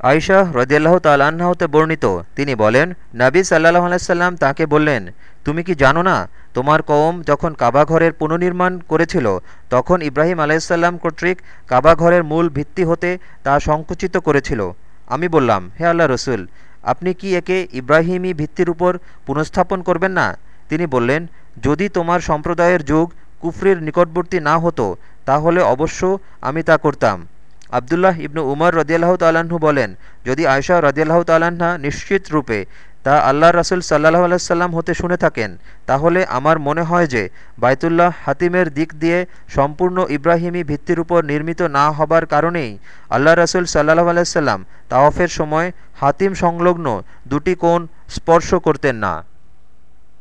আয়শাহ রদিয়াল্লাহ তাল্লাহ্ন হতে বর্ণিত। তিনি বলেন, নাবী সাল্লাহ আলাইসাল্লাম তাকে বললেন, তুমি কি জানো না, তোমার কওম যখন কাবাঘরের পুনর্নির্মাণ করেছিল, তখন ইব্রাহিম আলাইসাল্লাম কর্তৃক কাবাঘরের মূল ভিত্তি হতে তা সংকুচিত করেছিল। আমি বললাম, হে আল্লাহ রসুল, আপনি কি একে ইব্রাহিমী ভিত্তির উপর পুনঃস্থাপন করবেন না? তিনি বললেন, যদি তোমার সম্প্রদায়ের যুগ কুফরির নিকটবর্তী না হতো, তাহলে অবশ্য আমি তা করতাম। আবদুল্লাহ ইবনু উমর রদিয়াল্লাহ তাল্লাহ্ন বলেন, যদি আয়সা রদিয়াল্লাহ তাল্লাহা নিশ্চিত রূপে তা আল্লাহ রাসুল সাল্লাহ আলাইসাল্লাম হতে শুনে থাকেন, তাহলে আমার মনে হয় যে বাইতুল্লাহ হাতিমের দিক দিয়ে সম্পূর্ণ ইব্রাহিমী ভিত্তির উপর নির্মিত না হবার কারণেই আল্লাহ রাসুল সাল্লাহ আলাইসাল্লাম তাওয়াফের সময় হাতিম সংলগ্ন দুটি কোণ স্পর্শ করতেন না।